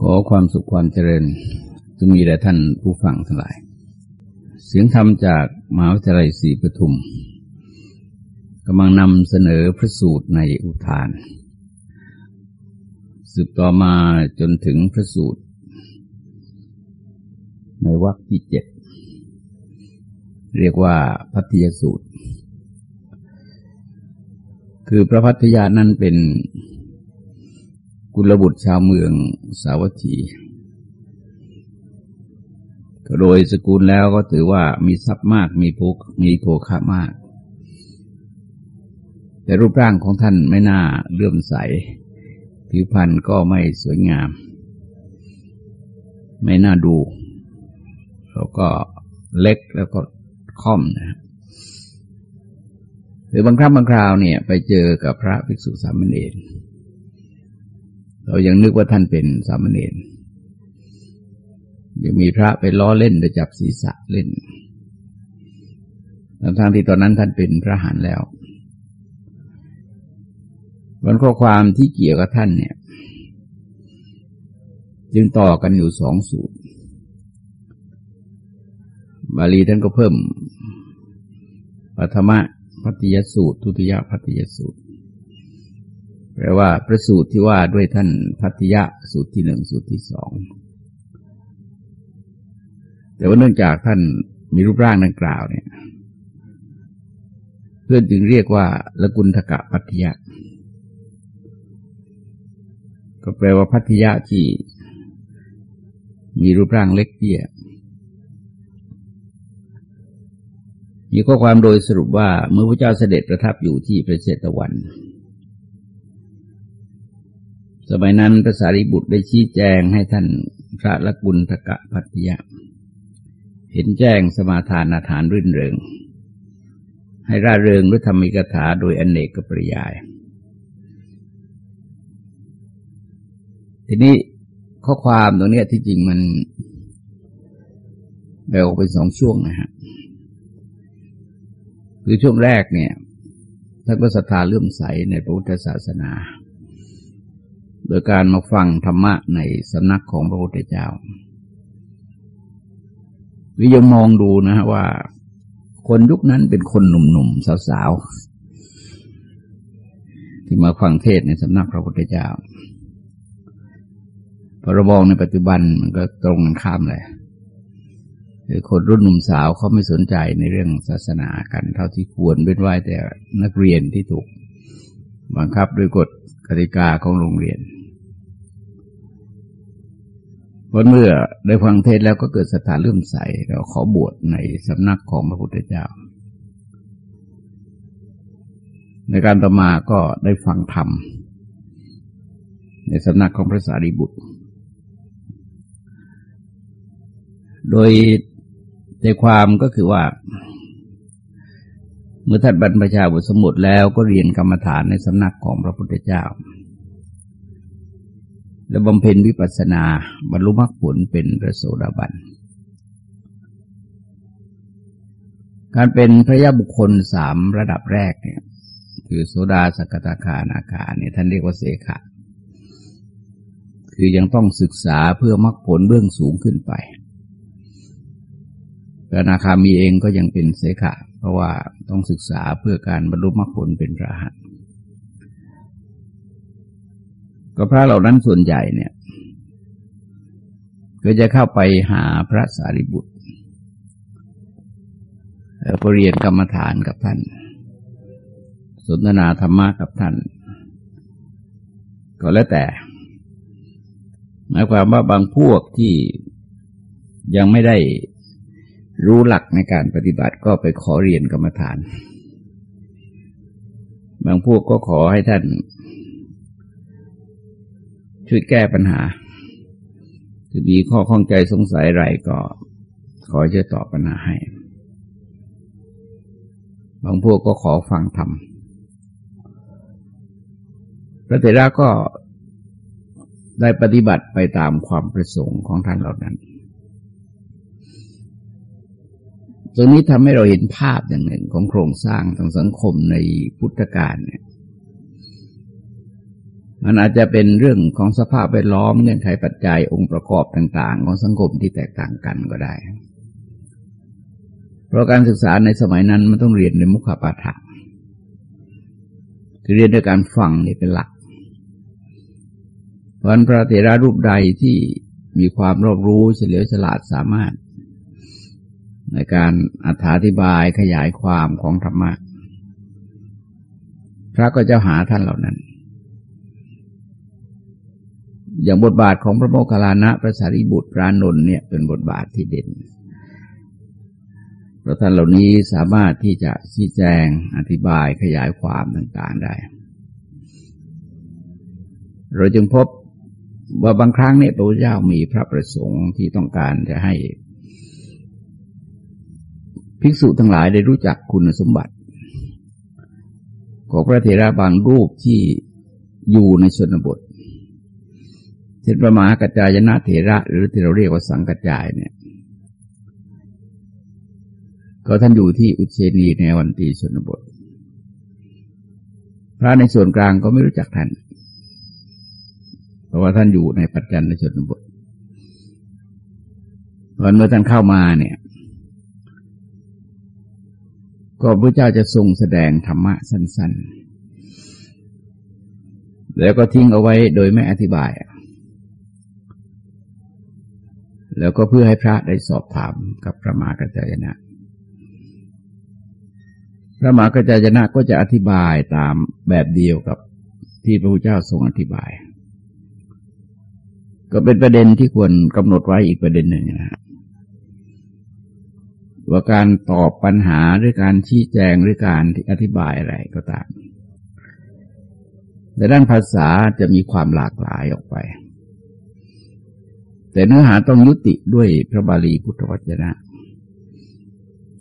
ขอความสุขความเจริญจะมีแด่ท่านผู้ฟังทั้งหลาย เสียงธรรมจากมหาวิทยาลัยศรีปทุมกำลังนำเสนอพระสูตรในอุทาน สืบต่อมาจนถึงพระสูตร ในวรรคที่เจ็ดเรียกว่าพัทยสูตร คือพระพัทยานั้นเป็น กุลบุตรชาวเมืองสาวัตถีโดยสกุลแล้วก็ถือว่ามีทรัพย์มากมีโภมีโภคะมาก แต่รูปร่างของท่านไม่น่าเลื่อมใส ผิวพรรณก็ไม่สวยงาม ไม่น่าดู แล้วก็เล็กแล้วก็ค่อมนะหรือบางครั้งบางคราวเนี่ย ไปเจอกับพระภิกษุสามเณร เรายังนึกว่าท่านเป็นสามเณรยังมีพระไปล้อเล่นไปจับศีรษะเล่นทั้งทางที่ตอนนั้นท่านเป็นพระหันแล้ววันข้อความที่เกี่ยวกับท่านเนี่ย จึงต่อกันอยู่สองสูตร บาลีท่านก็เพิ่มปัทมะพัติยสูตร ทุติยพัติยสูตร แปลว่าประสูตรที่ว่าด้วยท่านพัทยะสูตรที่หนึ่งสูตรที่สองแต่ว่าเนื่องจากท่านมีรูปร่างดังกล่าวเนี่ย เพื่อนจึงเรียกว่าละกุลทกะพัทยะ ก็แปลว่าพัทยะที่มีรูปร่างเล็กเตี้ยมีข้อความโดยสรุปว่าเมื่อพระเจ้าเสด็จประทับอยู่ที่ประเชตวัน สมัยนั้นพระสารีบุตรได้ชี้แจงให้ท่านพระละกุลทกะพัทยะ เห็นแจ้งสมาทานอาฐานรื่นเริง ให้ร่าเริงด้วยธรรมิกถาโดยอนเนกปริยาย ทีนี้ข้อความตรงนี้ที่จริงมันแบ่งออกเป็นสองช่วงนะฮะคือช่วงแรกเนี่ยท่านก็ศรัทธาเลื่อมใสในพระพุทธศาสนา โดยการมาฟังธรรมะในสำนักของพระพุทธเจ้าวิยมองดูนะฮะว่า คนยุคนั้นเป็นคนหนุ่มๆสาวๆ ที่มาฟังเทศในสำนักพระพุทธเจ้าพระบองในปัจจุบันมันก็ตรงกันข้ามเลยคือคนรุ่นหนุ่มสาวเขาไม่สนใจในเรื่องศาสนากัน เท่าที่ควรเป็นไว้แต่นักเรียนที่ถูกบังคับด้วยกฎ กติกาของโรงเรียนพราะเมื่อได้ฟังเทศแล้วก็เกิดศรัทธาเลื่อมใสเราขอบวชในสำนักของพระพุทธเจ้า ในการต่อมาก็ได้ฟังธรรม ในสำนักของพระสารีบุตร โดยใจความก็คือว่า เมื่อท่านบรรพชาบุตรสมุดแล้วก็เรียนกรรมฐานในสำนักของพระพุทธเจ้า และบำเพ็ญวิปัสสนาบรรลุมรรคผลเป็นพระโสดาบัน การเป็นพระยาบุคคลสามระดับแรกเนี่ยคือโสดาสกตาคานาคาเนี่ยท่านเรียกว่าเสขะคือยังต้องศึกษาเพื่อมรรคผลเบื้องสูงขึ้นไปพระนาคามีเองก็ยังเป็นเสขะ ราะว่าต้องศึกษาเพื่อการบรรลุมรรคผลเป็นพระหัตก็พระเหล่านั้นส่วนใหญ่เนี่ย ก็จะเข้าไปหาพระสารีบุตรแล้วก็เรียนกรรมฐานกับท่าน สนทนาธรรมะกับท่าน ก็แล้วแต่ หมายความว่าบางพวกที่ยังไม่ได้ รู้หลักในการปฏิบัติก็ไปขอเรียนกรรมฐาน บางพวกก็ขอให้ท่าน ช่วยแก้ปัญหาคือมีข้อข้องใจสงสัยอะไรก็ ขอจะตอบปัญหาให้ บางพวกก็ขอฟังธรรมพระเถระก็ได้ปฏิบัติไปตามความประสงค์ของท่านเหล่านั้น ตรงนี้ทำให้เราเห็นภาพอย่างหนึ่งของโครงสร้างทางสังคมในพุทธกาลเนี่ย มันอาจจะเป็นเรื่องของสภาพแวดล้อมเงื่อนไขปัจจัยองค์ประกอบต่าง ๆ ของสังคมที่แตกต่างกันก็ได้ เพราะการศึกษาในสมัยนั้นมันต้องเรียนในมุขปาฐะคือเรียนด้วยการฟังนี่เป็นหลัก เพราะพระเถระรูปใดที่มีความรอบรู้เฉลียวฉลาดสามารถ ในการอธิบายขยายความของธรรมะ พระก็จะหาท่านเหล่านั้น อย่างบทบาทของพระโมคคัลลานะพระสารีบุตรพระนนท์เนี่ยเป็นบทบาทที่เด่นเพราะท่านเหล่านี้สามารถที่จะชี้แจงอธิบายขยายความต่าง ๆได้ เราจึงพบว่าบางครั้งเนี่ยพระพุทธเจ้ามีพระประสงค์ที่ต้องการจะให้ ภิกษุทั้งหลายได้รู้จักคุณสมบัติ ของพระเถระบางรูปที่อยู่ในชนบทเช่นพระมากัจจายนะเถระหรือที่เราเรียกว่าสังกัจจายเนี่ย ก็ท่านอยู่ที่อุเชนีในวันตีชนบท พระในส่วนกลางก็ไม่รู้จักท่าน เพราะว่าท่านอยู่ในปัจจันในชนบทวันเมื่อท่านเข้ามาเนี่ย ก็พระเจ้าจะทรงแสดงธรรมะสั้น ๆ แล้วก็ทิ้งเอาไว้โดยไม่อธิบาย แล้วก็เพื่อให้พระได้สอบถามกับพระมหากัจจายนะ พระมหากระจายนะก็จะอธิบายตามแบบเดียวกับที่พระพุทธเจ้าทรงอธิบาย ก็เป็นประเด็นที่ควรกำหนดไว้อีกประเด็นหนึ่งนะ ว่าการตอบปัญหาหรือการชี้แจงหรือการอธิบายอะไรก็ตามแต่ด้านภาษาจะมีความหลากหลายออกไป แต่เนื้อหาต้องยุติด้วยพระบาลีพุทธวจนะ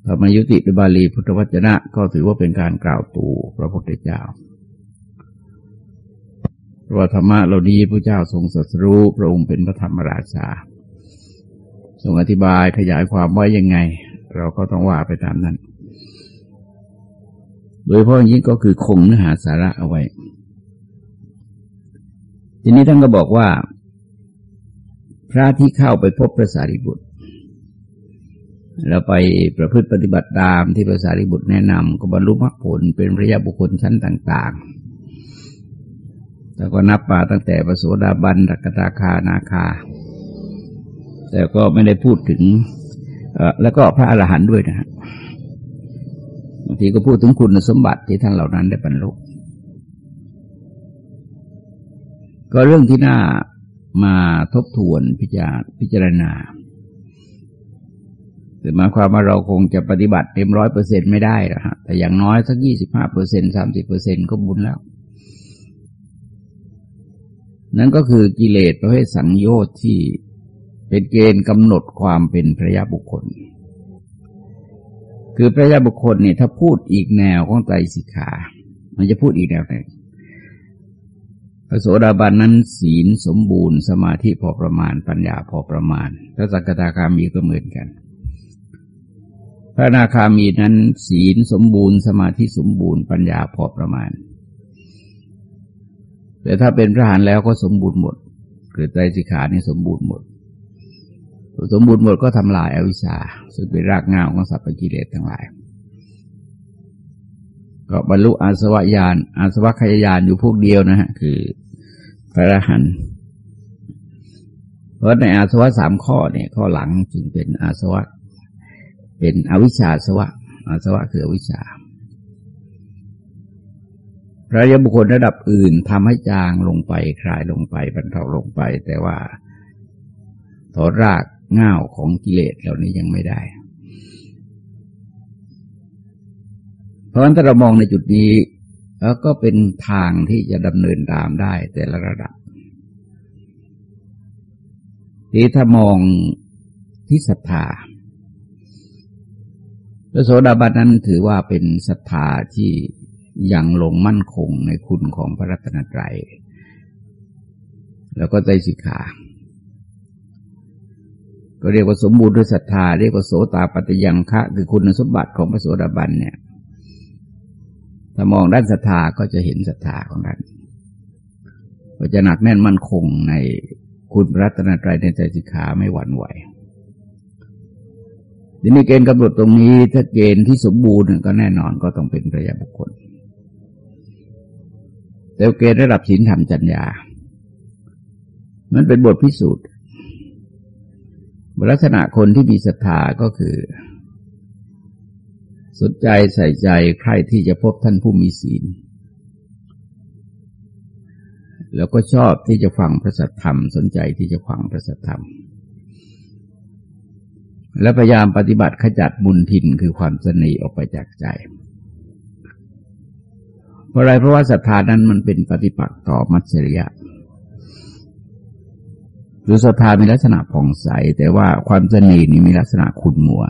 ธรรมายุติในบาลีพุทธวจนะ ก็ถือว่าเป็นการกล่าวตูพระพุทธเจ้าพระธรรมะเราดีพระเจ้าทรงสัสรู้พระองค์เป็นพระธรรมราชาทรงอธิบายขยายความไว้ยังไง เราก็ต้องว่าไปตามนั้น โดยเพราะยิ่งนี้ก็คือคงเนื้อหาสาระเอาไว้ ทีนี้ท่านก็บอกว่า พระที่เข้าไปพบพระสารีบุตรเราไปประพฤติปฏิบัติตามที่พระสารีบุตรแนะนำก็บรรลุมรรคผลเป็นพระยาบุคคลชั้นต่าง ๆ แล้วก็นับป่าตั้งแต่ปโสดาบันรักตาคานาคาแต่ก็ไม่ได้พูดถึง แล้วก็พระอรหันต์ด้วยนะฮะบางทีก็พูดถึงคุณสมบัติที่ท่านเหล่านั้นได้บรรลุก็เรื่องที่น่ามาทบทวนพิจารพิจารณาแต่หมายความว่าเราคงจะปฏิบัติเต็มร้อยเปอร์เซ็นไม่ได้หรอกฮะแต่อย่างน้อยสักยี่สิบห้าเปอร์เซ็นสามสิบเปอร์เซ็นก็บุญแล้ว นั่นก็คือกิเลสประเภทสังโยชน์ที่ เป็นเกณฑ์กำหนดความเป็นพระยาบุคคล คือพระยาบุคคลเนี่ยถ้าพูดอีกแนวของไตรสิกขา มันจะพูดอีกแนวหนึ่งพระโสดาบันนั้นศีลสมบูรณ์ สมาธิพอประมาณ ปัญญาพอประมาณพระสักตาคามีก็เหมือนกัน พระนาคามีนั้น ศีลสมบูรณ์ สมาธิสมบูรณ์ ปัญญาพอประมาณ แต่ถ้าเป็นพระหานแล้วก็สมบูรณ์หมด คือใจสิขานี่สมบูรณ์หมด สมบูรณ์หมดก็ทำลายอาวิชชา ซึ่งเป็นรากเหง้าของสัพพกิเลสทั้งหลาย ก็บรรลุอาสวะญาณอาสวะขยายานอยู่พวกเดียวนะฮะ คือพระอรหันต์เพราะในอาสวะสามข้อเนี่ยข้อหลังจึงเป็นอาสวะ เป็นอวิชชาสวะ อาสวะคืออวิชชาพระยบุคคลระดับอื่นทำให้จางลงไปคลายลงไปบรรเทาลงไป แต่ว่าถอดราก ง่าวของกิเลสเหล่านี้ยังไม่ได้ เพราะฉะนั้นถ้าเรามองในจุดนี้แล้วก็เป็นทางที่จะดำเนินตามได้แต่ละระดับที่ถ้ามองที่ศรัทธาพระโสดาบันนั้นถือว่าเป็นศรัทธาที่ยังลงมั่นคงในคุณของพระรัตนตรัย แล้วก็ใจสิกขา ก็เรียกว่าสมบูรณ์ด้วยศรัทธาเรียกว่าโสตาปฏิยังคะ คือคุณสมบัติของพระโสดาบันเนี่ยถ้ามองด้านศรัทธาก็จะเห็นศรัทธาของนั้นก็จะหนักแน่นมั่นคงในคุณรัตนตรัยในใจสิกขาไม่หวั่นไหวทีนี้เกณฑ์กำหนดตรงนี้ถ้าเกณฑ์ที่สมบูรณ์ก็แน่นอนก็ต้องเป็นพระยาบุคคล แต่เกณฑ์ระดับศีลธรรมจัญญา มันเป็นบทพิสูจน์ ลักษณะคนที่มีศรัทธาก็คือ สนใจใส่ใจใครที่จะพบท่านผู้มีศีล แล้วก็ชอบที่จะฟังพระสัทธรรม สนใจที่จะฟังพระสัทธรรม และพยายามปฏิบัติขจัดบุญทินคือความสนีออกไปจากใจ เพราะอะไรเพราะว่าศรัทธานั้นมันเป็นปฏิปักษ์ต่อมัจฉริยะ หรือศรัทธามีลักษณะผ่องใส แต่ว่าความเสนีนี่มีลักษณะขุ่นมัว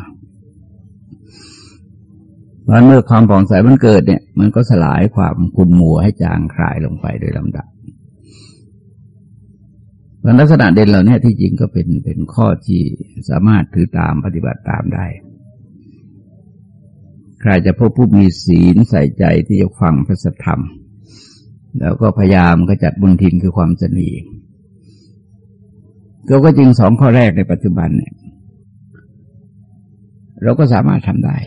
เพราะเมื่อความผ่องใสมันเกิดเนี่ย มันก็สลายความขุ่นมัวให้จางคลายลงไปโดยลำดับลักษณะเด่นเหล่านี้ที่จริงก็เป็นเป็นข้อที่สามารถถือตามปฏิบัติตามได้ ใครจะพบผู้มีศีลใส่ใจที่จะฟังพระธรรม แล้วก็พยายามกระจัดบุญทินคือความสนี ก็ก็จริงสองข้อแรกในปัจจุบันเนี่ย เราก็สามารถทำได้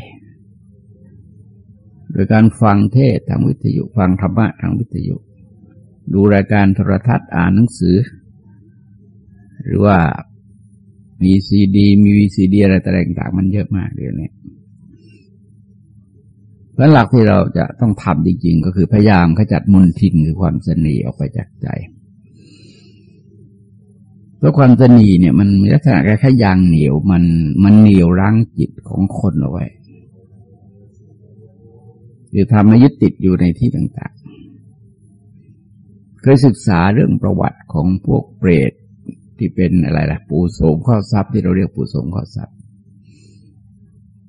โดยการฟังเทศทางวิทยุ ฟังธรรมะทางวิทยุ ดูรายการโทรทัศน์อ่านหนังสือ หรือว่ามีซีดี มีวีซีดีอะไรต่างๆมันเยอะมากเดี๋ยวนี้เพราะหลักที่เราจะต้องทำจริงๆ ก็คือพยายามขจัดมุนทินคือความสนีออกไปจากใจ เพราะความสนีเนี่ยมันมีลักษณะคล้ายๆยางเหนียวมันมันเหนียวรั้งจิตของคนเอาไว้คือทำให้ยึดติดอยู่ในที่ต่างๆ เคยศึกษาเรื่องประวัติของพวกเปรตที่เป็นอะไรล่ะ ปูโสมข้อทรัพย์ที่เราเรียกปูโสมข้อทรัพย์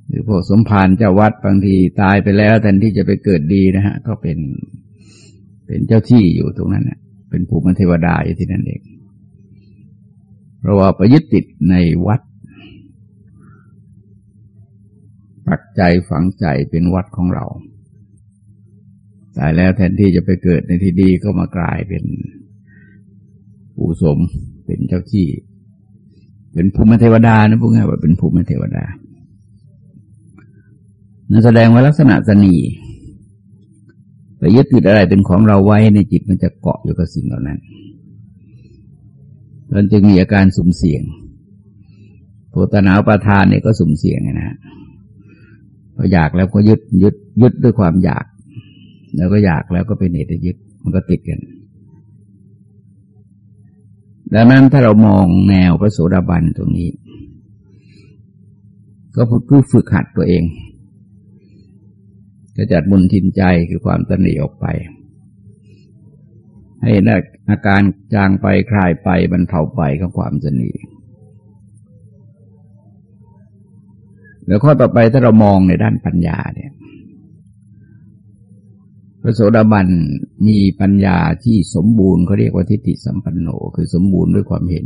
หรือพวกสมภารเจ้าวัดบางทีตายไปแล้วแทนที่จะไปเกิดดีนะฮะ ก็เป็นเป็นเจ้าที่อยู่ตรงนั้นนะเป็นภูมิเทวดาอยู่ที่นั่นเอง เราะว่าไปยึดติดในวัด ปักใจฝังใจเป็นวัดของเราตายแล้วแทนที่จะไปเกิดในที่ดีก็มากลายเป็นผู้สมเป็นเจ้าที่ เป็นภูมิเทวดานะพวกนี้ว่าเป็นภูมิเทวดานั่นแสดงว่าลักษณะสนีไปยึดติดอะไรเป็นของเราไว้ในจิตมันจะเกาะอยู่กับสิ่งเหล่านั้น มันจึงมีอาการสุ่มเสี่ยงโพตนาประทานเนี่ยก็สุ่มเสี่ยงนะฮะพออยากแล้วก็ยึดยึดยึดด้วยความอยาก แล้วก็อยากแล้วก็เป็นเหตุยึดมันก็ติดกัน ดังนั้นถ้าเรามองแนวพระโสดาบันตรงนี้ ก็คือฝึกหัดตัวเองจะจัดบุญทินใจคือความตนีออกไป ให้อาการจางไปคลายไปบรรเทาไปของความสนีแล้วข้อต่อไปถ้าเรามองในด้านปัญญาเนี่ย พระโสดาบันมีปัญญาที่สมบูรณ์เขาเรียกว่าทิฏฐิสัมปันโนคือสมบูรณ์ด้วยความเห็น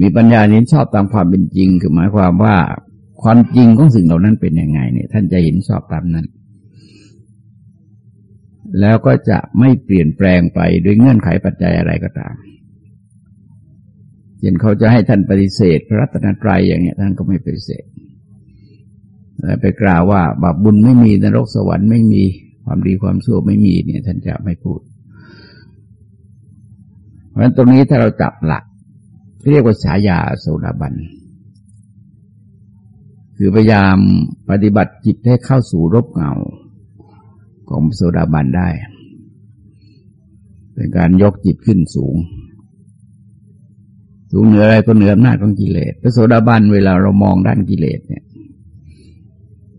มีปัญญานี้ชอบตามความเป็นจริง คือหมายความว่าความจริงของสิ่งเหล่านั้นเป็นยังไงเนี่ย ท่านจะเห็นชอบตามนั้น แล้วก็จะไม่เปลี่ยนแปลงไปด้วยเงื่อนไขปัจจัยอะไรก็ตามเช่นเขาจะให้ท่านปฏิเสธ พระรัตนตรัยอย่างเงี้ยท่านก็ไม่ปฏิเสธไปกล่าวว่าบาปบุญไม่มีนรกสวรรค์ไม่มีความดีความชั่วไม่มีเนี่ย ท่านจะไม่พูด เพราะฉะนั้นตรงนี้ถ้าเราจับหลักเรียกว่าฉายาโสดาบัน คือพยายามปฏิบัติจิตให้เข้าสู่รบเงา ของโสดาบันได้ เป็นการยกจิตขึ้นสูง สูงเหนืออะไรก็เหนืออำนาจของกิเลสพระโสดาบันเวลาเรามองด้านกิเลสเนี่ย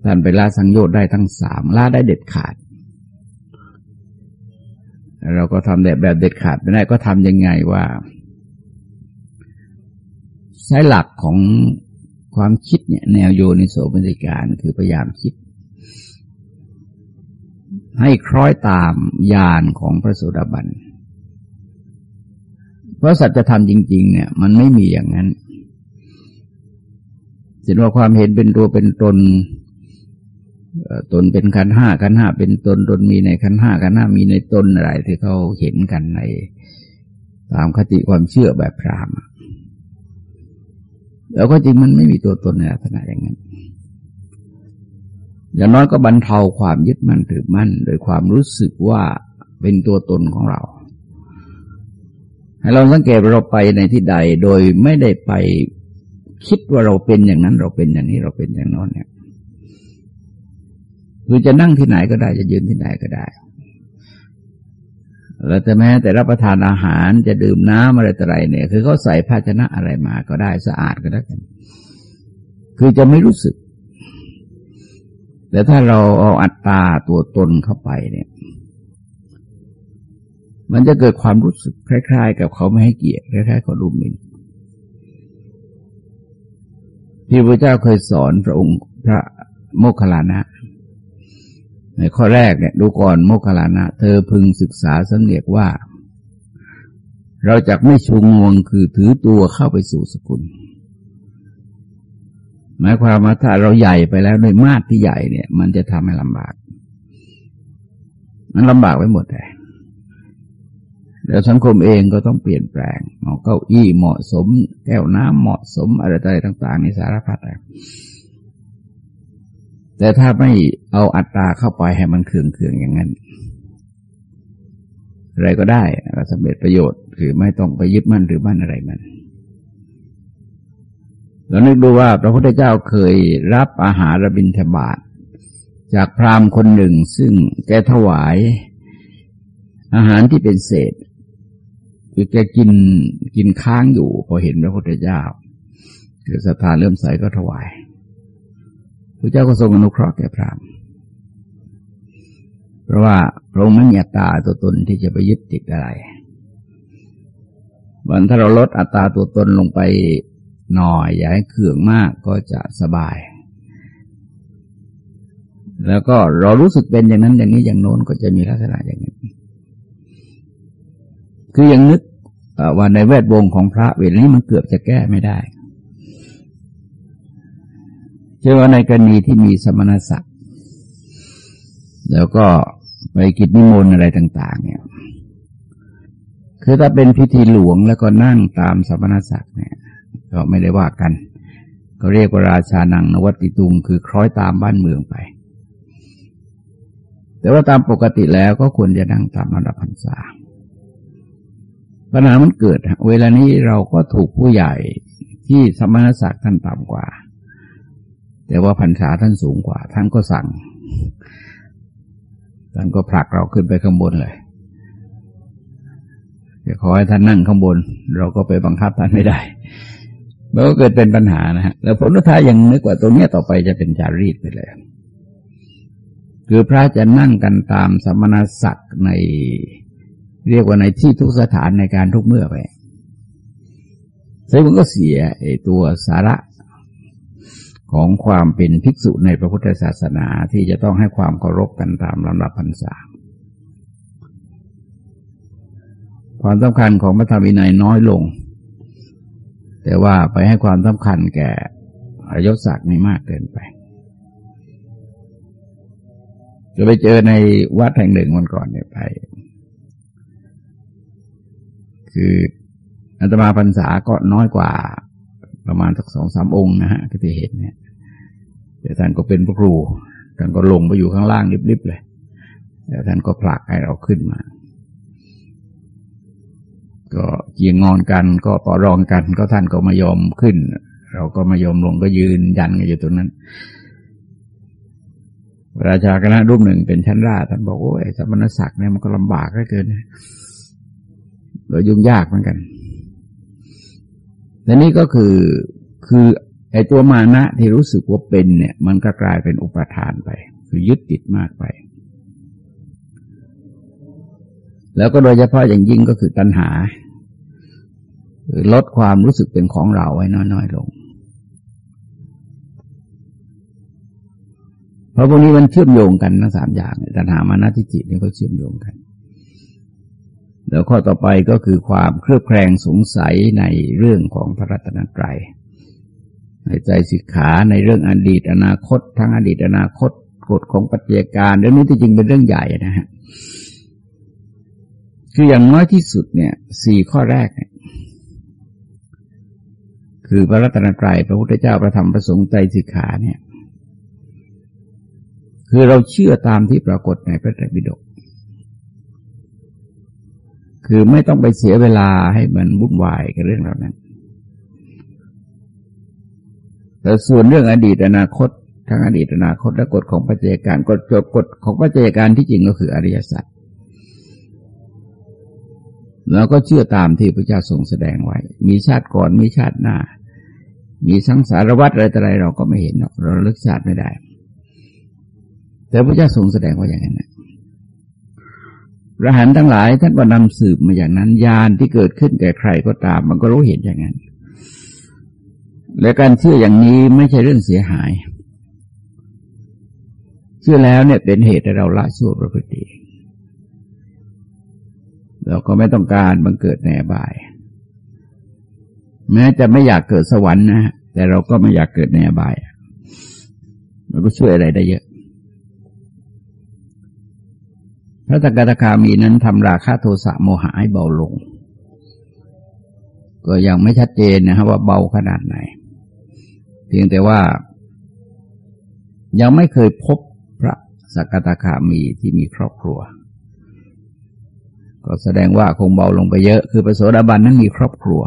ท่านไปละสังโยชน์ได้ทั้งสามละได้เด็ดขาด เราก็ทำแบบแบบเด็ดขาดไม่ได้ก็ทำยังไงว่าใช้หลักของความคิดเนี่ยแนวโยนิโสมนสิการคือพยายามคิด ให้คล้อยตามญาณของพระสุดาบัน เพราะสัจธรรมจริง ๆ เนี่ย มันไม่มีอย่างนั้นเห็นว่าความเห็นเป็นตัวเป็นตน ตนเป็นขันห้าขันห้าเป็นตนตนมีในขันห้าขันห้ามีในตนอะไรที่เขาเห็นกันในตามคติความเชื่อแบบพราหมณ์แล้วก็จริงมันไม่มีตัวตนในลักษณะอย่างนั้น อย่างน้อยก็บรรเทาความยึดมั่นถือมั่น โดยความรู้สึกว่าเป็นตัวตนของเรา ให้เราสังเกตเราไปในที่ใดโดยไม่ได้ไปคิดว่าเราเป็นอย่างนั้นเราเป็นอย่างนี้เราเป็นอย่างนั้นเนี่ยคือจะนั่งที่ไหนก็ได้จะยืนที่ไหนก็ได้แล้วแต่แม้แต่รับประทานอาหารจะดื่มน้ำอะไรต่ออะไรเนี่ย คือเขาใส่ภาชนะอะไรมาก็ได้สะอาดก็ได้กัน คือจะไม่รู้สึก แต่ถ้าเราเอาอัตตาตัวตนเข้าไปเนี่ย มันจะเกิดความรู้สึกคล้าย ๆ กับเขาไม่ให้เกียรติคล้ายๆเขาดูหมิ่นที่พระเจ้าเคยสอนพระองค์พระโมคคัลลานะ ในข้อแรกเนี่ย ดูก่อนโมคคัลานะ เธอพึงศึกษาสำเนียกว่า เราจะไม่ชุงงวงคือถือตัวเข้าไปสู่สกุล หมายความว่าถ้าเราใหญ่ไปแล้วด้วยมาตรที่ใหญ่เนี่ย มันจะทำให้ลำบาก มันลำบากไว้หมดเลยแล้วสังคมเองก็ต้องเปลี่ยนแปลงเอาเก้าอี้เหมาะสม แก้วน้ำเหมาะสมอะไรต่างๆในสารพัดเลยแต่ถ้าไม่เอาอัตตาเข้าไปให้มันเคืองเคืองอย่างนั้น อะไรก็ได้สำเร็จประโยชน์ คือไม่ต้องไปยึดมั่นหรือมั่นอะไรมัน เรานึกดูว่าพระพุทธเจ้าเคยรับอาหารบิณฑบาตจากพราหมณ์คนหนึ่งซึ่งแกถวายอาหารที่เป็นเศษคือแกกินกินค้างอยู่ พอเห็นพระพุทธเจ้าคือศรัทธาเริ่มใสก็ถวายพระเจ้าก็ทรงอนุเคราะห์แก่พราหมณ์เพราะว่าพระองค์ไม่มีอัตตาตัวตนที่จะไปยึดติดอะไรวันถ้าเราลดอัตตาตัวตนลงไป หน่อยอย่าให้เขื่องมากก็จะสบาย แล้วก็เรารู้สึกเป็นอย่างนั้นอย่างนี้อย่างโน้นก็จะมีลักษณะอย่างนี้คือยังนึกว่าในแวดวงของพระเวลานี้มันเกือบจะแก้ไม่ได้ช่ว่าในกรณีที่มีสมณศักดิ์แล้วก็ไปกิจนิมนต์อะไรต่าง ๆ เนี่ย คือถ้าเป็นพิธีหลวงแล้วก็นั่งตามสมณศักดิ์เนี่ย ก็ไม่ได้ว่ากัน ก็เรียกว่าราชานังนวัติตุงคือคล้อยตามบ้านเมืองไป แต่ว่าตามปกติแล้วก็ควรจะนั่งตามระดับพรรษาปัญหามันเกิด เวลานี้เราก็ถูกผู้ใหญ่ที่สมณศักดิ์ท่านต่ำกว่า แต่ว่าพรรษาท่านสูงกว่า ท่านก็สั่ง ท่านก็ผลักเราขึ้นไปข้างบนเลยจะขอให้ท่านนั่งข้างบน เราก็ไปบังคับท่านไม่ได้ มันก็เกิดเป็นปัญหานะฮะแล้วผลท้ายยังนึกว่าตรงนี้ยต่อไปจะเป็นจารีตไปเลยคือพระจะนั่งกันตามสมณศักดิ์ใน เรียกว่าในที่ทุกสถานในการทุกเมื่อไปซึ่งมันก็เสียไอตัวสาระของความเป็นภิกษุในพระพุทธศาสนาที่จะต้องให้ความเคารพกันตามลำดับพรรษาความสำคัญของพระธรรมวินัยน้อยลง แต่ว่าไปให้ความสำคัญแก่อายศศักดิ์ไม่มากเกินไปจะไปเจอในวัดแห่งหนึ่งวันก่อนเนี่ยไป คืออาตมาพรรษาก็น้อยกว่าประมาณสักสองสามองค์นะฮะก็จะเห็นเนี่ยแต่ท่านก็เป็นพระครูท่านก็ลงไปอยู่ข้างล่างริบๆเลยแต่ท่านก็ผลักให้เราขึ้นมา ก็เกี่ยงงอนกันก็ต่อรองกัน ก็ท่านก็ไม่ยอมขึ้น เราก็ไม่ยอมลงก็ยืนยันกันอยู่ตรงนั้น ราชาคณะรูปหนึ่งเป็นชั้นราท่านบอกโอ้ยสมณศักดิ์เนี่ยมันก็ลำบากเหลือเกินเรายุ่งยากเหมือนกันและนี่ก็คือคือไอ้ตัวมานะที่รู้สึกว่าเป็นเนี่ย มันก็กลายเป็นอุปทานไป คือยึดติดมากไป แล้วก็โดยเฉพาะอย่างยิ่งก็คือตัณหาลดความรู้สึกเป็นของเราไว้น้อยๆลง เพราะพวกนี้มันเชื่อมโยงกันทั้งสามอย่างตัณหามานะทิฏฐินี่ก็เชื่อมโยงกัน แล้วข้อต่อไปก็คือความเครือบแคลงสงสัยในเรื่องของพระรัตนตรัยในใจสิกขาในเรื่องอดีตอนาคต ทั้งอดีตอนาคตกฎของปัจจัยการเรื่องนี้ที่จริงเป็นเรื่องใหญ่นะฮะ คืออย่างน้อยที่สุดเนี่ยสี่ข้อแรกเนี่ยคือพระรัตนตรัยพระพุทธเจ้าพระธรรมพระสงฆ์ใจสิกขาเนี่ย คือเราเชื่อตามที่ปรากฏในพระไตรปิฎกคือไม่ต้องไปเสียเวลาให้มันวุ่นวายกับเรื่องเหล่านั้น แต่ส่วนเรื่องอดีตอนาคตทั้งอดีตอนาคตและกฎของปัจจัยการกฎกฎของปัจจัยการที่จริงก็คืออริยสัจ แล้วก็เชื่อตามที่พระเจ้าทรงแสดงไว้ มีชาติก่อนมีชาติหน้า มีสังสารวัฏอะไรต่ออะไรเราก็ไม่เห็นเราเลิกชาติไม่ได้ แต่พระเจ้าทรงแสดงว่าอย่างนั้นนะพระหันทั้งหลายท่านก็นำสืบมาอย่างนั้นญาณที่เกิดขึ้นแก่ใครก็ตาม มันก็รู้เห็นอย่างนั้น และการเชื่ออย่างนี้ไม่ใช่เรื่องเสียหาย เชื่อแล้วเนี่ยเป็นเหตุให้เราละชั่วประพฤติ เราก็ไม่ต้องการบังเกิดในอบาย แม้จะไม่อยากเกิดสวรรค์นะแต่เราก็ไม่อยากเกิดในอบายมันก็ช่วยอะไรได้เยอะ พระตกตคามีนั้นทำราคาโทสะโมหะให้เบาลง ก็ยังไม่ชัดเจนนะครับว่าเบาขนาดไหน เพียงแต่ว่า ยังไม่เคยพบพระสกตคามีที่มีครอบครัว ก็แสดงว่าคงเบาลงไปเยอะ คือพระโสดาบันนั้นมีครอบครัว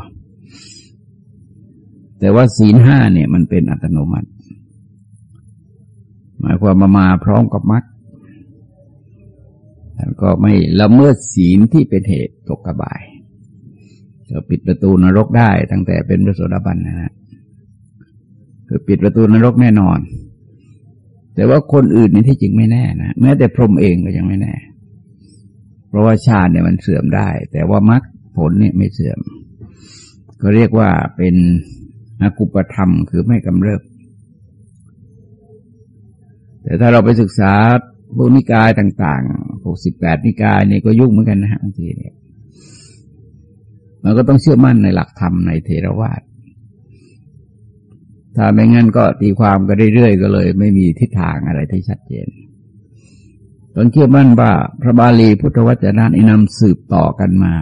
แต่ว่าศีลห้าเนี่ยมันเป็นอัตโนมัติ หมายความมามาพร้อมกับมรรคท่านก็ไม่ละเมิดศีลที่เป็นเหตุตกกระบายก็ปิดประตูนรกได้ตั้งแต่เป็นพระโสดาบันนะฮะคือปิดประตูนรกแน่นอน แต่ว่าคนอื่นนี่ที่จริงไม่แน่นะแม้แต่พรหมเองก็ยังไม่แน่ เพราะว่าชาติเนี่ยมันเสื่อมได้ แต่ว่ามรรคผลเนี่ยไม่เสื่อม ก็เรียกว่าเป็นอกุปธรรมคือไม่กำเริบ แต่ถ้าเราไปศึกษาพวกนิกายต่างๆพวกสิบแปดนิกายนี่ก็ยุ่งเหมือนกันนะฮะบางทีเนี่ย มันก็ต้องเชื่อมั่นในหลักธรรมในเทรวาสถ้าไม่งั้นก็ตีความก็เรื่อยๆก็เลย ไม่มีทิศทางอะไรที่ชัดเจน ต้องเชื่อมั่นว่าพระบาลีพุทธวจนะนี้นำสืบต่อกันมา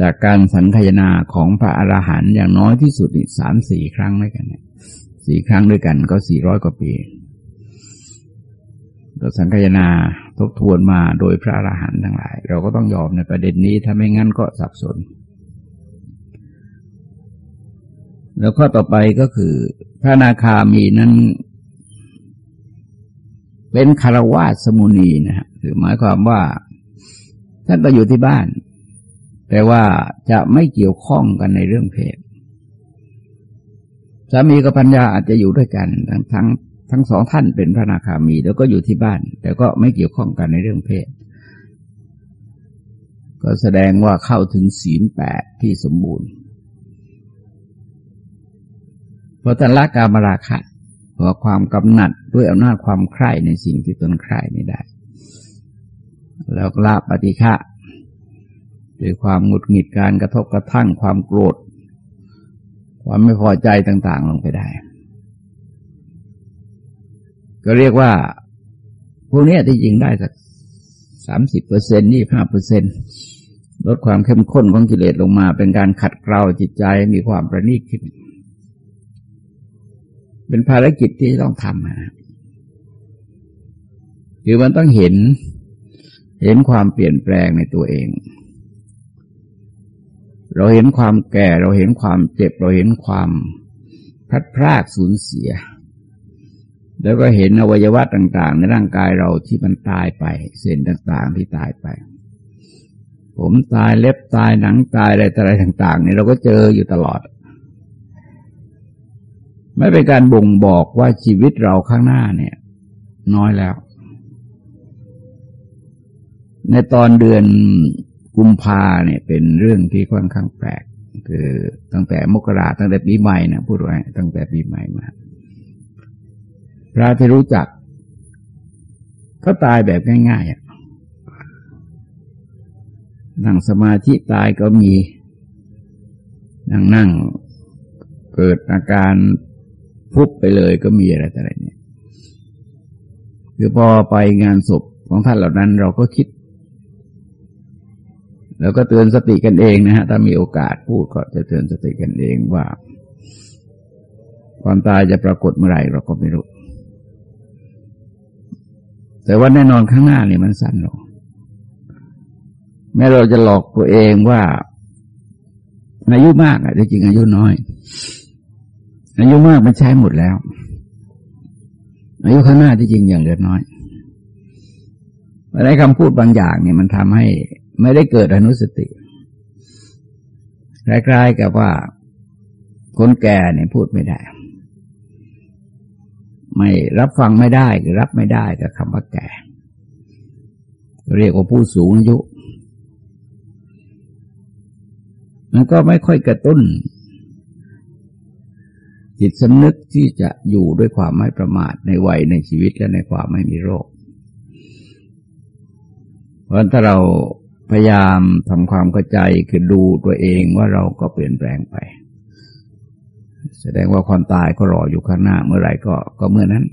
จากการสังคยนาของพระอรหันต์อย่างน้อยที่สุดอีกสามสี่ครั้งด้วยกันเนี่ยสี่ครั้งด้วยกันก็สี่ร้อยกว่าปีเราสังคายนาทบทวนมาโดยพระอรหันต์ทั้งหลาย เราก็ต้องยอมในประเด็นนี้ถ้าไม่งั้นก็สับสน แล้วข้อต่อไปก็คือพระนาคามีนั้น เป็นคารวาสมุนีนะฮะคือหมายความว่าท่านก็อยู่ที่บ้าน แต่ว่าจะไม่เกี่ยวข้องกันในเรื่องเพศสามีกับพัญญาอาจจะอยู่ด้วยกัน ทั้งทั้งทั้งสองท่านเป็นพระนาคามี แล้วก็อยู่ที่บ้าน แต่ก็ไม่เกี่ยวข้องกันในเรื่องเพศ ก็แสดงว่าเข้าถึงศีลแปดที่สมบูรณ์เพราะท่านละกามราคะ เพราความกำหนัดด้วยอำนาจความใคร่ในสิ่งที่ตนใคร่นี้ได้ แล้วละปฏิฆะด้วยความหงุดหงิดการกระทบกระทั่งความโกรธ ความไม่พอใจต่าง ๆ ลงไปได้ ก็เรียกว่า พวกนี้ที่จริงได้สักสามสิบเปอร์เซ็นต์ยี่ห้าเปอร์เซ็นลดความเข้มข้นของกิเลสลงมา เป็นการขัดเกลาจิตใจมีความประณีตขึ้น เป็นภารกิจที่ต้องทำนะคือมันต้องเห็น เห็นความเปลี่ยนแปลงในตัวเอง เราเห็นความแก่ เราเห็นความเจ็บ เราเห็นความพลัดพรากสูญเสีย แล้วก็เห็นอวัยวะต่าง ๆ ในร่างกายเราที่มันตายไป เส้นต่าง ๆ ที่ตายไป ผมตายเล็บตายหนังตายอะไรต่างๆนี่เราก็เจออยู่ตลอด ไม่เป็นการบ่งบอกว่าชีวิตเราข้างหน้าเนี่ย น้อยแล้ว ในตอนเดือนกุมภาเนี่ยเป็นเรื่องที่ค่อนข้างแปลก คือตั้งแต่มกราตั้งแต่ปีใหม่นะพูดไว้ตั้งแต่ปีใหม่มา พระที่รู้จัก ก็ตายแบบง่ายๆนั่งสมาธิตายก็มี นั่งนั่งเกิดอาการ พุบไปเลยก็มีอะไรแต่อะไรเนี่ยคือพอไปงานศพของท่านเหล่านั้นเราก็คิด แล้วก็เตือนสติกันเองนะฮะถ้ามีโอกาสพูดก็จะเตือนสติกันเองว่า ความตายจะปรากฏเมื่อไหร่เราก็ไม่รู้ แต่ว่าแน่นอนข้างหน้านี่มันสั้นลงแม้เราจะหลอกตัวเองว่าอายุมากอะจริงอายุน้อย อายุมากมันใช้หมดแล้ว อายุข้างหน้าที่จริงอย่างเหลือน้อยอะไรคำพูดบางอย่างเนี่ยมันทำให้ไม่ได้เกิดอนุสติคล้ายๆกับว่าคนแก่เนี่ยพูดไม่ได้ ไม่รับฟังไม่ได้หรือรับไม่ได้กับคำว่าแก่ เรียกว่าผู้สูงอายุ มันก็ไม่ค่อยกระตุ้น จิตสำนึกที่จะอยู่ด้วยความไม่ประมาทในวัยในชีวิตและในความไม่มีโรค เพราะถ้าเราพยายามทำความเข้าใจคือดูตัวเองว่าเราก็เปลี่ยนแปลงไป แสดงว่าความตายก็รออยู่ข้างหน้า เมื่อไหร่ก็ก็เมื่อนั้น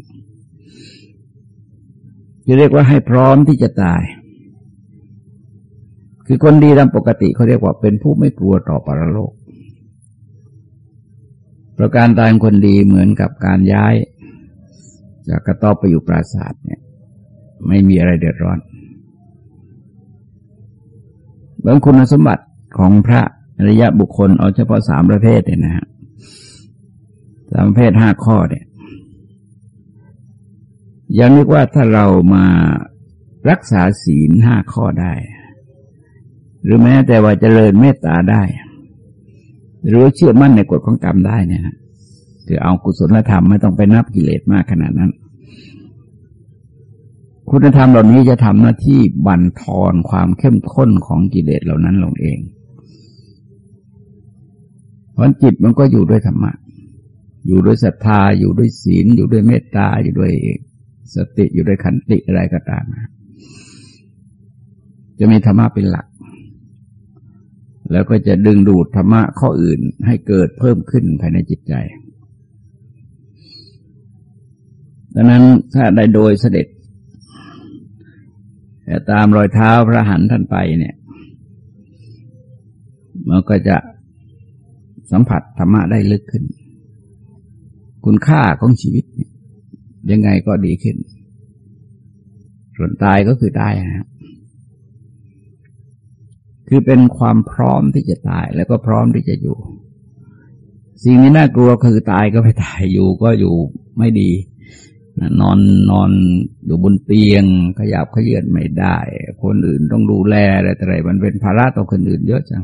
จะเรียกว่าให้พร้อมที่จะตาย คือคนดีตามปกติเขาเรียกว่าเป็นผู้ไม่กลัวต่อปรโลก ประการตายคนดีเหมือนกับการย้าย จากกระต๊อบไปอยู่ปราสาทเนี่ย ไม่มีอะไรเดือดร้อนบางคุณสมบัติของพระอริยะบุคคลเอาเฉพาะสามประเภทเนี่ยนะฮะสามประเภทห้าข้อเนี่ยยังนึกว่าถ้าเรามารักษาศีลห้าข้อได้ หรือแม้แต่ว่าจเจริญเมตตาได้ หรือเชื่อมั่นในกฎของกรรมได้เนี่ยคือเอากุศลธรรมไม่ต้องไปนับกิเลสมากขนาดนั้น คุณธรรมเหล่านี้จะทำหน้าที่บั่นทอนความเข้มข้นของกิเลสเหล่านั้นลงเองเพราะจิตมันก็อยู่ด้วยธรรมะ อยู่ด้วยศรัทธา อยู่ด้วยศีล อยู่ด้วยเมตตา อยู่ด้วยสติ อยู่ด้วยขันติอะไรก็ตาม จะมีธรรมะเป็นหลัก แล้วก็จะดึงดูดธรรมะข้ออื่นให้เกิดเพิ่มขึ้นภายในจิตใจ ดังนั้นถ้าได้โดยเสด็จแต่ตามรอยเท้าพระหันท่านไปเนี่ย มันก็จะสัมผัสธรรมะได้ลึกขึ้น คุณค่าของชีวิต ยังไงก็ดีขึ้น ส่วนตายก็คือตายนะครับ คือเป็นความพร้อมที่จะตายแล้วก็พร้อมที่จะอยู่ สิ่งนี้น่ากลัวคือตายก็ไม่ตายอยู่ก็อยู่ไม่ดี นอนนอนอยู่บนเตียง ขยับขยื่นไม่ได้ คนอื่นต้องดูแลอะไรอะไรมันเป็นภาระต่อคนอื่นเยอะจัง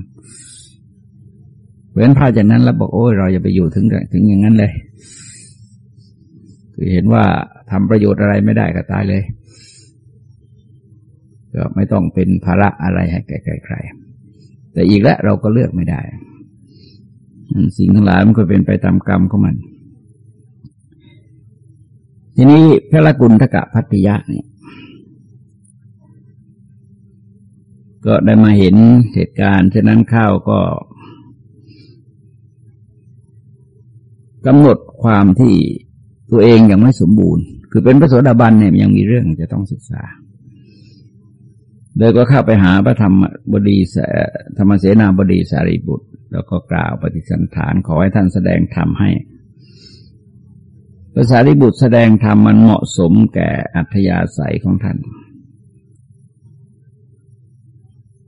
เว้นพาจากนั้นแล้วบอกโอ้ยเราอย่าไปอยู่ถึงถึงอย่างนั้นเลย คือเห็นว่าทำประโยชน์อะไรไม่ได้ก็ตายเลย ก็ไม่ต้องเป็นภาระอะไรให้แก่ใครแต่อีกแล้วเราก็เลือกไม่ได้ สิ่งทั้งหลายมันก็เป็นไปตามกรรมของมัน ทีนี้พระละกุลทกะพัติยะเนี่ยก็ได้มาเห็นเหตุการณ์ฉะนั้นข้าวก็กำหนดความที่ตัวเองยังไม่สมบูรณ์ คือเป็นพระโสดาบันเนี่ยยังมีเรื่องจะต้องศึกษา โดยก็เข้าไปหาพระธรรมบดีธรรมเสนาบดีสารีบุตร แล้วก็กล่าวปฏิสันฐานขอให้ท่านแสดงธรรมให้ภาษาริบุตรแสดงธรรมมันเหมาะสมแก่อัธยาศัยของท่าน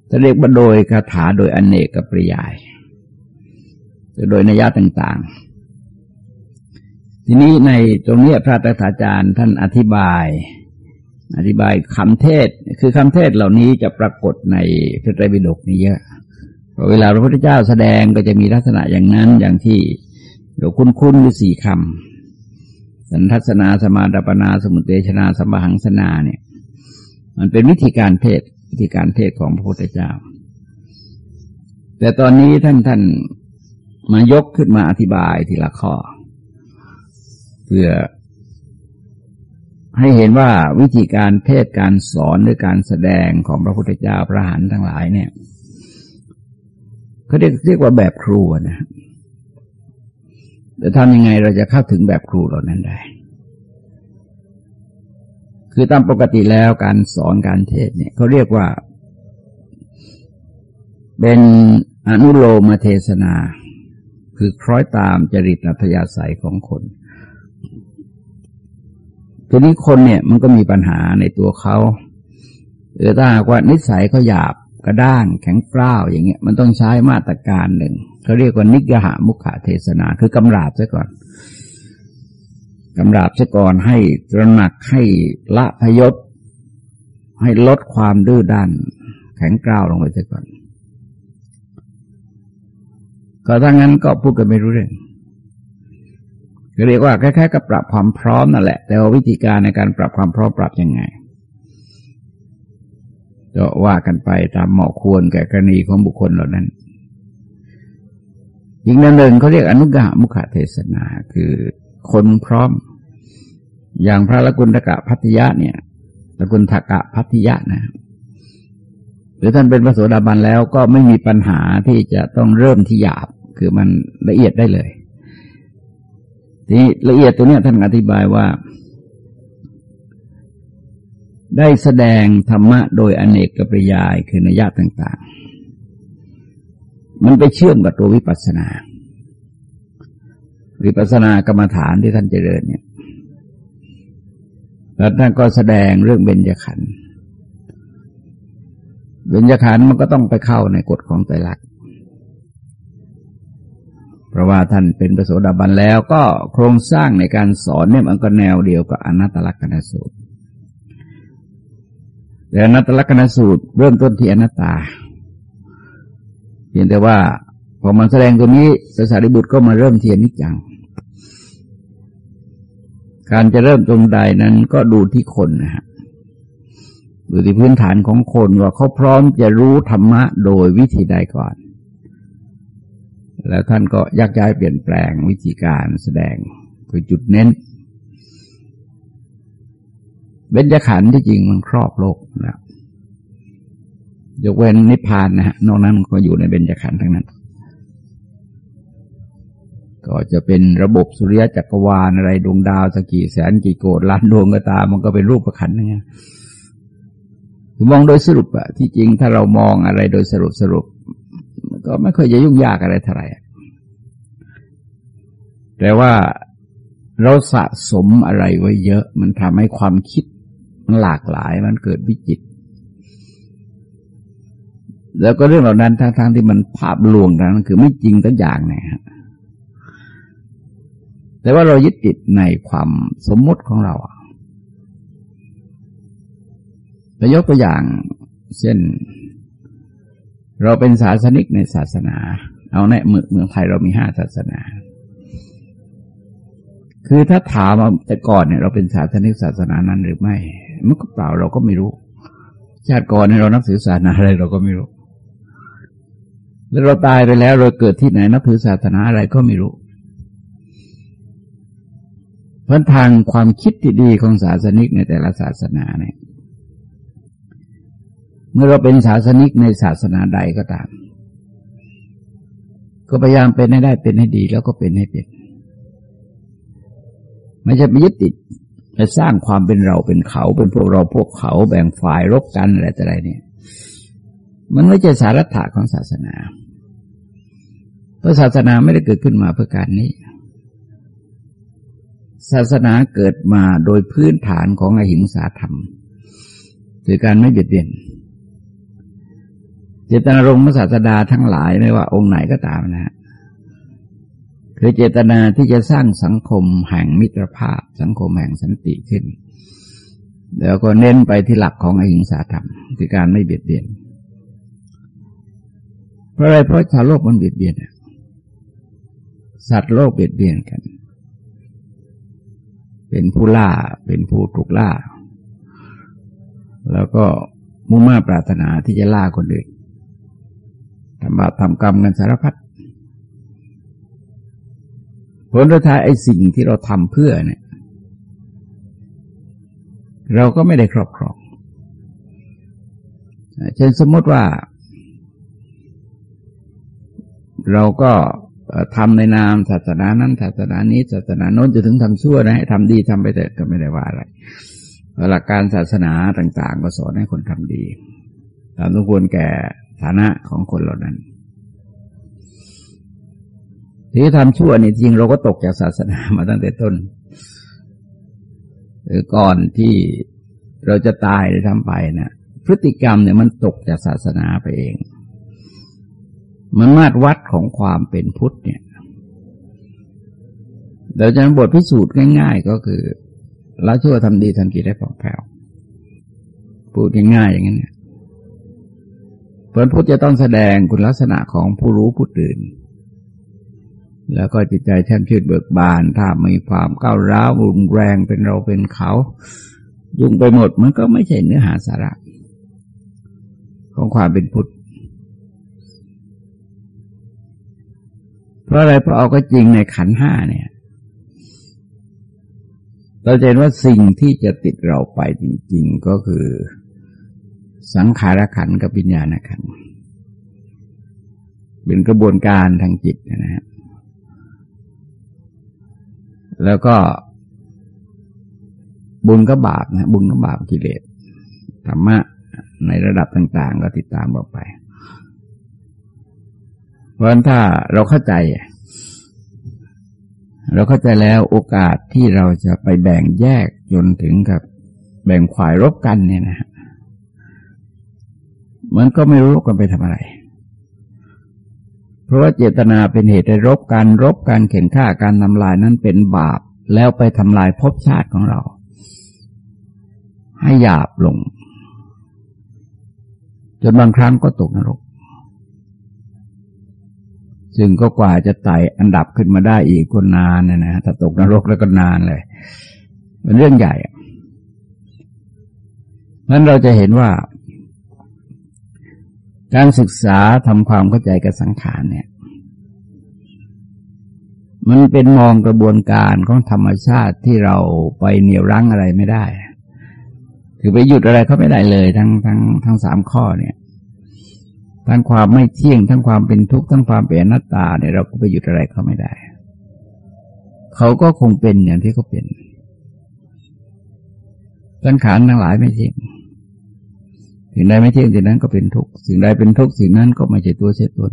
จะเรียกว่าโดยคาถาโดยอนเนกกับปริยายโดยนัยยะต่างๆ ทีนี้ในตรงนี้พระตถาจารย์ท่านอธิบาย อธิบายคำเทศ คือคำเทศเหล่านี้จะปรากฏในพระไตรปิฎกนี่เยอะเวลาพระพุทธเจ้าแสดงก็จะมีลักษณะอย่างนั้นอย่างที่เราคุ้นๆอยู่สี่คำสันทัศนาสมาดปนาสมุเตชนาสมหังสนาเนี่ย มันเป็นวิธีการเทศวิธีการเทศของพระพุทธเจ้า แต่ตอนนี้ท่านท่านมายกขึ้นมาอธิบายทีละข้อ เพื่อ ให้เห็นว่าวิธีการเทศการสอนหรือการแสดงของพระพุทธเจ้าพระหันทั้งหลายเนี่ยเขาเรียกเรียกว่าแบบครูนะแต่ทำยังไงเราจะเข้าถึงแบบครูเหล่านั้นได้ คือตามปกติแล้วการสอนการเทศเนี่ยเขาเรียกว่า เป็นอนุโลมเทศนา คือคล้อยตามจริตอัธยาศัยของคน ทีนี้คนเนี่ยมันก็มีปัญหาในตัวเขาหรือถ้าหากว่านิสัยเขาหยาบกระด้างแข็งกร้าวอย่างเงี้ย มันต้องใช้มาตรการหนึ่งเขาเรียกว่านิกหามุขเทศนา คือกำราบซะก่อนกำราบซะก่อนให้ตระหนักให้ละพยศให้ลดความดื้อด้านแข็งกร้าวลงไปซะก่อน ก็ถ้างั้นก็พูดกันไม่รู้เรื่อง เรียกว่าคล้ายๆกับปรับความพร้อมนั่นแหละ แต่ว่าวิธีการในการปรับความพร้อมปรับยังไงก็ว่ากันไปตามเหมาะควรแก่กรณีของบุคคลเหล่านั้นอีกนั่นหนึ่งเขาเรียกอนุกามุขเทศนาคือคนพร้อม อย่างพระละกุณฑกะพัทยะเนี่ยละกุณฑกะพัทยะนะหรือท่านเป็นพระโสดาบันแล้วก็ไม่มีปัญหาที่จะต้องเริ่มที่หยาบ คือมันละเอียดได้เลย ทีละเอียดตัวนี้ท่านอธิบายว่า ได้แสดงธรรมะโดยอเนกกปริยายคือนัยยะต่าง ๆ มันไปเชื่อมกับตัววิปัสสนา วิปัสสนากรรมฐานที่ท่านเจริญเนี่ยแล้วท่านก็แสดงเรื่องเบญจขันธ์เบญจขันธ์มันก็ต้องไปเข้าในกฎของไตรลักษณ์ เพราะว่าท่านเป็นประโสดาบันแล้วก็โครงสร้างในการสอนเนี่ยมันก็แนวเดียวกับอนัตตลักษณสูตร แต่อนัตตลักษณสูตรเริ่มต้นที่อนัตตา เพียงแต่ว่าพอมันแสดงตรงนี้สสารีบุตรก็มาเริ่มเทียนนิจัง การจะเริ่มตรงใดนั้นก็ดูที่คนนะฮะดูที่พื้นฐานของคนว่าเขาพร้อมจะรู้ธรรมะโดยวิธีใดก่อน แล้วท่านก็ยักย้ายเปลี่ยนแปลงวิธีการแสดงคือจุดเน้นเบญจขันธ์ที่จริงมันครอบโลกแล้วยกเว้นนิพพานนะฮะนอกนั้นก็อยู่ในเบญจขันธ์ทั้งนั้น ก็จะเป็นระบบสุริยะจักรวาลอะไรดวงดาวสกี่แสนกี่โกดล้านดวงก็ตาม มันก็เป็นรูปประคันนั่นไงคือมองโดยสรุปอะที่จริงถ้าเรามองอะไรโดยสรุปสรุป ก็ไม่ค่อยจะยุ่งยากอะไรเท่าไหร่แต่ว่าเราสะสมอะไรไว้เยอะ มันทำให้ความคิดมันหลากหลายมันเกิดวิจิต แล้วก็เรื่องเหล่านั้นทั้งๆทที่มันภาพลวงนั้นคือไม่จริงตั้งอย่างนะฮะแต่ว่าเรายึดติดในความสมมติของเราไปยกตัวอย่างเช่น เราเป็นศาสนิกในศาสนา เอาในเมืองเมืองไทยเรามีห้าศาสนา คือถ้าถามแต่ก่อนเนี่ย เราเป็นศาสนิกศาสนานั้นหรือไม่มันก็เปล่าเราก็ไม่รู้ ชาติก่อนเนี่ยเรานับถือศาสนาอะไรเราก็ไม่รู้ แล้วเราตายไปแล้วเราเกิดที่ไหนนับถือศาสนาอะไรก็ไม่รู้เพราะทางความคิดที่ดีของศาสนิกในแต่ละศาสนาเนี่ย เมื่อเราเป็นศาสนิกในศาสนาใดก็ตาม ก็พยายามเป็นให้ได้เป็นให้ดีแล้วก็เป็นให้เป็นไม่ใช่ไปยึดติดไปสร้างความเป็นเราเป็นเขา เป็นพวกเราพวกเขาแบ่งฝ่ายรบกันอะไรแต่ไรเนี่ย มันไม่ใช่สาระถะของศาสนา เพราะศาสนาไม่ได้เกิดขึ้นมาเพื่อการนี้ ศาสนาเกิดมาโดยพื้นฐานของอหิงสาธรรมคือการไม่เบียดเบียน เจตนารมณ์ศาสดาทั้งหลายไม่ว่าองค์ไหนก็ตามนะฮะคือเจตนาที่จะสร้างสังคมแห่งมิตรภาพ สังคมแห่งสันติขึ้น แล้วก็เน้นไปที่หลักของอหิงสาธรรมคือการไม่เบียดเบียน เพราะอะไรเพราะชาวโลกมันเบียดเบียนสัตว์โลกเบียดเบียนกัน เป็นผู้ล่าเป็นผู้ถูกล่า แล้วก็มุ่งมาปรารถนาที่จะล่าคนอื่น ทำบาปทำกรรมกันสารพัดผลท้ายไอ้สิ่งที่เราทำเพื่อเนี่ย เราก็ไม่ได้ครอบครองเช่นสมมติว่า เราก็ทำในนามศาสนานั้นศาสนานี้ศาสนาโน้นจะถึงทำชั่วนะให้ทำดีทำไปแต่ก็ไม่ได้ว่าอะไรหลักการศาสนาต่าง ๆ ก็สอนให้คนทำดีตามทุกควรแก่ ฐานะของคนเหล่านั้นที่ทำชั่วนี่จริงเราก็ตกจากศาสนามาตั้งแต่ต้น หรือก่อนที่เราจะตายเลยทำไปนะพฤติกรรมเนี่ยมันตกจากศาสนาไปเอง มันมาตรวัดของความเป็นพุทธเนี่ยเราจะบทพิสูจน์ง่าย ๆ ก็คือละชั่วทำดีทำกิจได้ผ่องแผ้วพูดง่ายๆอย่างนี้น ยผลพุทธจะต้องแสดงคุณลักษณะของผู้รู้ผู้ตื่น แล้วก็จิตใจแช่มชื่นเบิกบาน ถ้ามีความก้าวร้าวรุนแรงเป็นเราเป็นเขา ยุ่งไปหมดมันก็ไม่ใช่เนื้อหาสาระ ของความเป็นพุทธเพราะอะไรเพราะเอาก็จริงในขันห้าเนี่ย เราเห็นว่าสิ่งที่จะติดเราไปจริง ๆ ก็คือ สังขารขันกับวิญญาณขันเป็นกระบวนการทางจิตนะฮะแล้วก็บุญก็บาปนะบุญก็บาปกิเลสธรรมะในระดับต่าง ๆ ก็ติดตามออกไป เพราะฉะนั้นถ้าเราเข้าใจ เราเข้าใจแล้วโอกาสที่เราจะไปแบ่งแยกจนถึงกับแบ่งขวายรบกันเนี่ยนะ มันก็ไม่รู้รบกันไปทำอะไร เพราะว่าเจตนาเป็นเหตุให้รบกันรบกันเข็นฆ่าการทำลายนั้นเป็นบาป แล้วไปทำลายภพชาติของเรา ให้หยาบลง จนบางครั้งก็ตกนรกซึ่งก็กว่าจะไต่อันดับขึ้นมาได้อีกคนนานนะนะถ้าตกนรกแล้วก็นานเลยเป็นเรื่องใหญ่นั้นเราจะเห็นว่า การศึกษาทำความเข้าใจกับสังขารเนี่ย มันเป็นมองกระบวนการของธรรมชาติที่เราไปเหนี่ยวรั้งอะไรไม่ได้ คือไปหยุดอะไรเขาไม่ได้เลย ทั้งทั้งทั้งสามข้อเนี่ยทั้งความไม่เที่ยงทั้งความเป็นทุกข์ทั้งความเป็นอนัตตาเนี่ยเราก็ไปหยุดอะไรเขาไม่ได้ เขาก็คงเป็นอย่างที่เขาเป็นสังขารทั้งหลายไม่เที่ยง สิ่งใดไม่เที่ยงสิ่งนั้นก็เป็นทุกข์สิ่งใดเป็นทุกข์สิ่งนั้นก็ไม่ใช่ตัวใช่ตน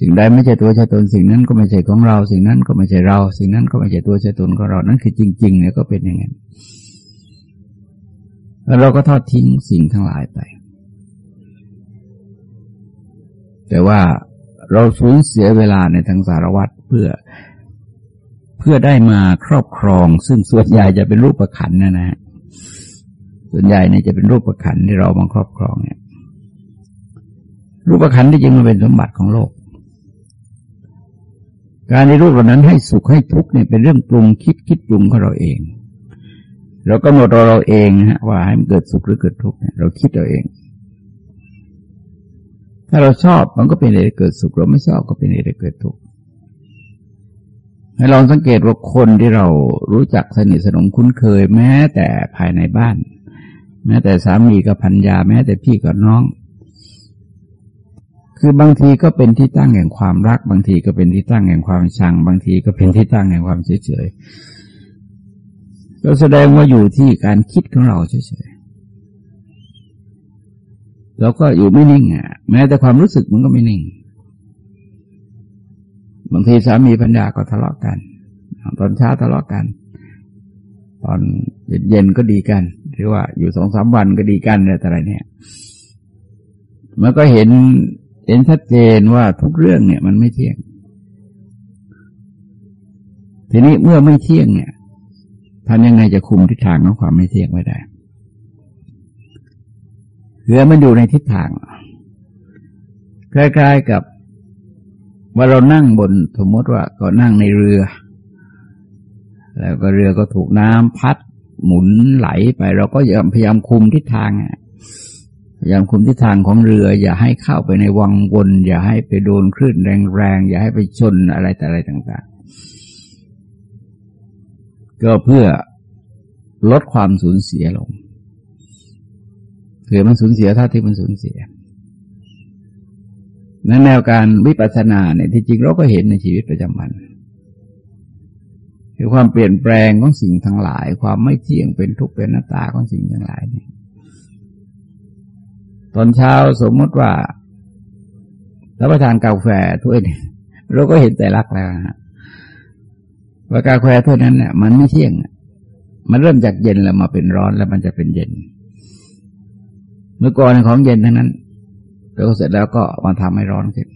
สิ่งใดไม่ใช่ตัวใช่ตน สิ่งนั้นก็ไม่ใช่ของเรา สิ่งนั้นก็ไม่ใช่เรา สิ่งนั้นก็ไม่ใช่ตัวใช่ตนของเรานั่นคือจริงๆเนี่ยก็เป็นอย่างนั้นแล้วเราก็ทอดทิ้งสิ่งทั้งหลายไป แต่ว่าเราสูญเสียเวลาในทางสารวัตรเพื่อเพื่อได้มาครอบครอง ซึ่งส่วนใหญ่จะเป็นรูปประขันนะนะ ส่วนใหญ่เนี่ยจะเป็นรูปประขันที่เรามาครอบครองเนี่ย รูปประขันที่จริงมันเป็นสมบัติของโลก การในรูปเหล่านั้นให้สุขให้ทุกข์เนี่ยเป็นเรื่องปรุงคิดคิดปรุงของเราเอง เราก็หนดเราเราเองฮะว่าให้มันเกิดสุขหรือเกิดทุกข์เนี่ยเราคิดเราเอง ถ้าเราชอบมันก็เป็นเหตุเกิดสุขเราไม่ชอบก็เป็นเหตุเกิดทุกข์ให้ลองสังเกตว่าคนที่เรารู้จักสนิทสนมคุ้นเคยแม้แต่ภายในบ้าน แม้แต่สามีกับพันยาแม้แต่พี่กับน้อง คือบางทีก็เป็นที่ตั้งแห่งความรัก บางทีก็เป็นที่ตั้งแห่งความชัง บางทีก็เป็นที่ตั้งแห่งความเฉยเฉยก็แสดงว่าอยู่ที่การคิดของเราเฉยๆเราก็อยู่ไม่นิ่งอะ แม้แต่ความรู้สึกมันก็ไม่นิ่ง บางทีสามีพัญญาก็ทะเลาะกัน ตอนเช้าทะเลาะกัน ตอนเย็นๆก็ดีกัน หรือว่าอยู่สองสามวันก็ดีกันอะไรเนี่ย มันก็เห็นเห็นชัดเจนว่าทุกเรื่องเนี่ย มันไม่เที่ยง ทีนี้เมื่อไม่เที่ยงเนี่ยทำยังไงจะคุมทิศทางของความไม่เที่ยงไว้ได้เรือมันอยู่ในทิศทางคล้ายๆกับว่าเรานั่งบนสมมติว่าก็นั่งในเรือ แล้วก็เรือก็ถูกน้ำพัด หมุนไหลไป เราก็พยายามคุมทิศทางพยายามคุมทิศทางของเรือ อย่าให้เข้าไปในวังวน อย่าให้ไปโดนคลื่นแรงๆ อย่าให้ไปชนอะไรแต่อะไรต่างๆ ก็เพื่อลดความสูญเสียลงคือมันสูญเสียท่าที่มันสูญเสียนั้นแนวการวิปัสสนาเนี่ยที่จริงเราก็เห็นในชีวิตประจำวัน คือความเปลี่ยนแปลงของสิ่งทั้งหลาย ความไม่เที่ยงเป็นทุกข์เป็นหน้าตาของสิ่งทั้งหลายเนี่ยตอนเช้าสมมติว่ารับประทานกาแฟถ้วยนี้เราก็เห็นแต่ลักแล้วฮะว่ากาแฟถ้วยนั้นเนี่ยมันไม่เที่ยงมันเริ่มจากเย็นแล้วมาเป็นร้อนแล้วมันจะเป็นเย็น เมื่อก่อนของเย็นทั้งนั้นแล้วเสร็จแล้วก็มาทำให้ร้อนขึ้น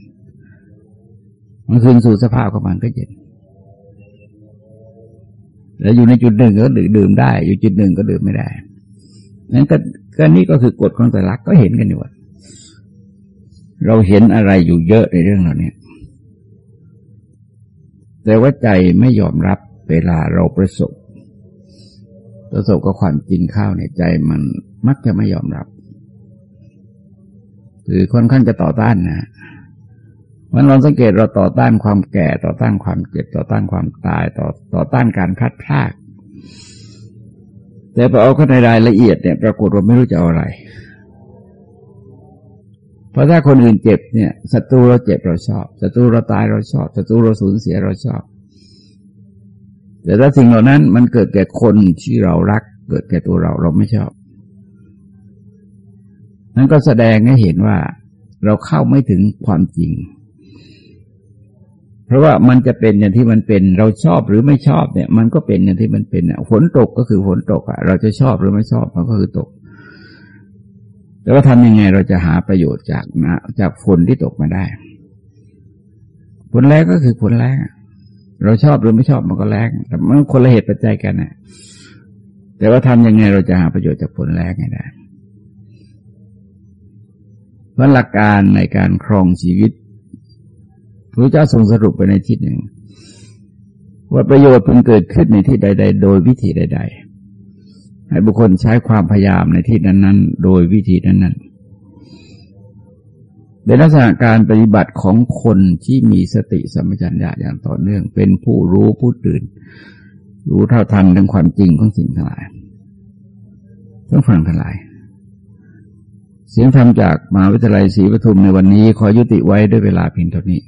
มันคืนสู่สภาพของมันก็เย็น แล้วอยู่ในจุดหนึ่งก็ดื่มได้ อยู่จุดหนึ่งก็ดื่มไม่ได้นั้นก็ก็นี่ก็คือกฎของแต่ลักก็เห็นกันอยู่ว่าเราเห็นอะไรอยู่เยอะในเรื่องเหล่านี้แต่ว่าใจไม่ยอมรับเวลาเราประสบ ประสบกับความจริงข้าวในใจมันมักจะไม่ยอมรับคือค่อนข้างจะต่อต้านนะ มันลองสังเกตเราต่อต้านความแก่ต่อต้านความเจ็บต่อต้านความตายต่อต่อต้านการพลัดพรากแต่พอเอาเข้าในรายละเอียดเนี่ยปรากฏว่าไม่รู้จะเอาอะไร เพราะถ้าคนอื่นเจ็บเนี่ยศัตรูเราเจ็บเราชอบศัตรูเราตายเราชอบศัตรูเราสูญเสียเราชอบ แต่ถ้าสิ่งเหล่านั้นมันเกิดแก่คนที่เรารัก เกิดแก่ตัวเราเราไม่ชอบ นั้นก็แสดงให้เห็นว่าเราเข้าไม่ถึงความจริง เพราะว่ามันจะเป็นอย่างที่มันเป็นเราชอบหรือไม่ชอบเนี่ย มันก็เป็นอย่างที่มันเป็นฝนตกก็คือฝนตกอะเราจะชอบหรือไม่ชอบมันก็คือตก แต่ว่าทำยังไงเราจะหาประโยชน์จากนะจากฝนที่ตกมาได้ฝนแรงก็คือฝนแรงเราชอบหรือไม่ชอบมันก็แรงแต่มันคนละเหตุปัจจัยกันนะแต่ว่าทำยังไงเราจะหาประโยชน์จากฝนแรงไงได้เพราะหลักการในการครองชีวิต พระเจ้าทรงสรุปไปในทิศหนึ่ง ว่าประโยชน์พึงเกิดขึ้นในที่ใด ๆ โดยวิธีใด ๆ ให้บุคคลใช้ความพยายามในที่นั้น ๆ โดยวิธีนั้นๆเป็นลักษณะการปฏิบัติของคนที่มีสติสัมปชัญญะอย่างต่อเนื่อง เป็นผู้รู้ผู้ตื่น รู้เท่าทันถึงความจริงของสิ่งทั้งหลายต้องฟังทั้งหลายเสียงธรรมจากมหาวิทยาลัยศรีปทุมในวันนี้ขอยุติไว้ด้วยเวลาเพียงเท่านี้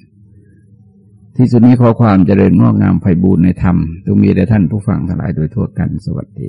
ที่สุดนี้ขอความเจริญงอกงามไพบูรณ์ในธรรมจงมีแด่ท่านผู้ฟังทั้งหลายโดยทั่วกันสวัสดี